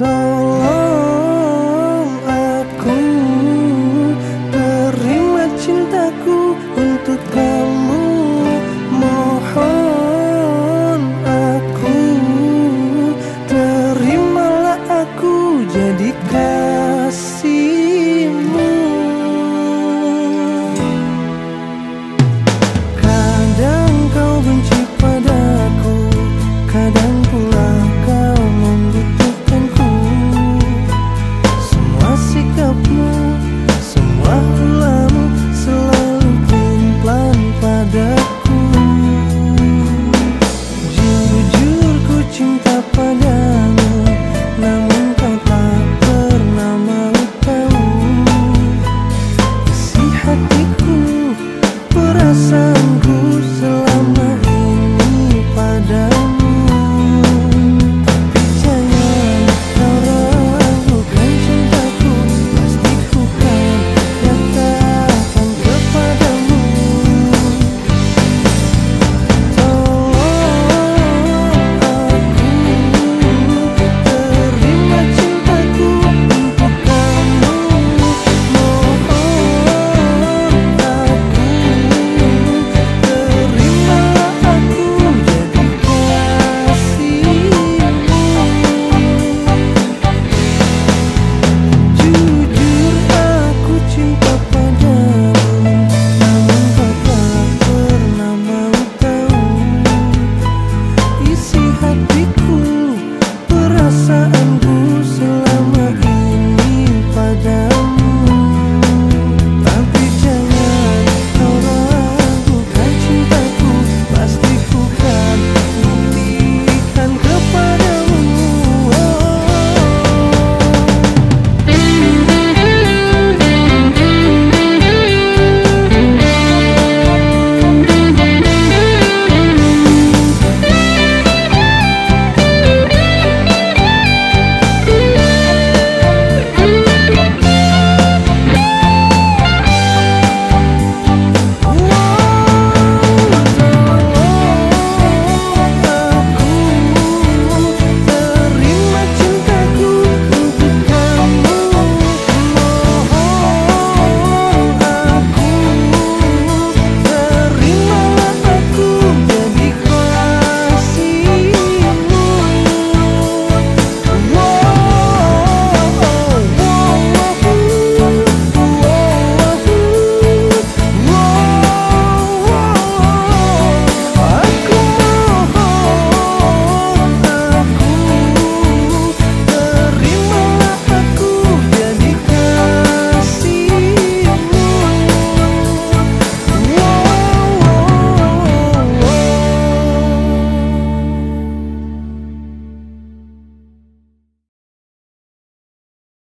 Tolong